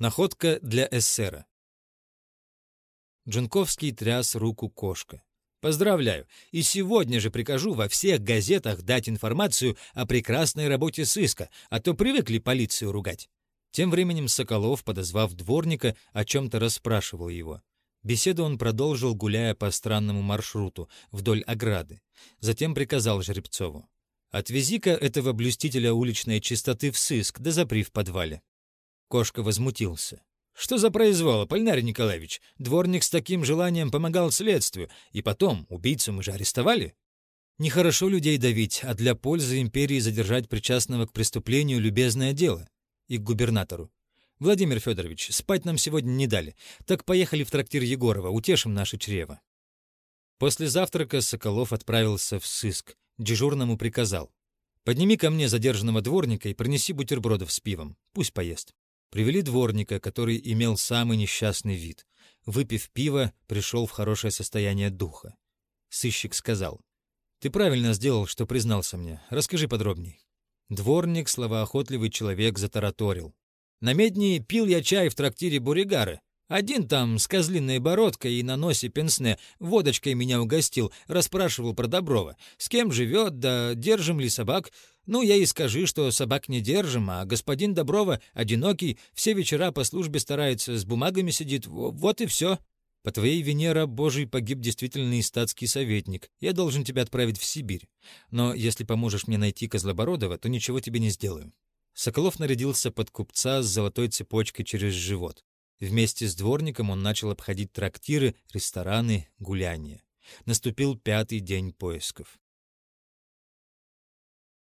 Находка для эсера. Джунковский тряс руку кошка. Поздравляю, и сегодня же прикажу во всех газетах дать информацию о прекрасной работе сыска, а то привыкли полицию ругать. Тем временем Соколов, подозвав дворника, о чем-то расспрашивал его. Беседу он продолжил, гуляя по странному маршруту вдоль ограды. Затем приказал Жеребцову. «Отвези-ка этого блюстителя уличной чистоты в сыск, да запри в подвале». Кошка возмутился. Что за произвол, Полинарий Николаевич? Дворник с таким желанием помогал следствию, и потом убийцу мы же арестовали. Нехорошо людей давить, а для пользы империи задержать причастного к преступлению любезное дело. И к губернатору. Владимир Федорович, спать нам сегодня не дали. Так поехали в трактир Егорова, утешим наше чрево. После завтрака Соколов отправился в сыск. Дежурному приказал. «Подними ко мне задержанного дворника и принеси бутербродов с пивом. Пусть поест». Привели дворника, который имел самый несчастный вид. Выпив пиво, пришел в хорошее состояние духа. Сыщик сказал, «Ты правильно сделал, что признался мне. Расскажи подробней». Дворник, словоохотливый человек, затараторил. «На медни пил я чай в трактире Буригары. Один там с козлиной бородкой и на носе пенсне водочкой меня угостил, расспрашивал про Доброва. С кем живет, да держим ли собак. Ну, я и скажи, что собак не держим, а господин Доброва одинокий, все вечера по службе старается, с бумагами сидит, вот и все. По твоей вине раб Божий погиб действительный статский советник. Я должен тебя отправить в Сибирь. Но если поможешь мне найти Козлобородова, то ничего тебе не сделаю». Соколов нарядился под купца с золотой цепочкой через живот. Вместе с дворником он начал обходить трактиры, рестораны, гуляния. Наступил пятый день поисков.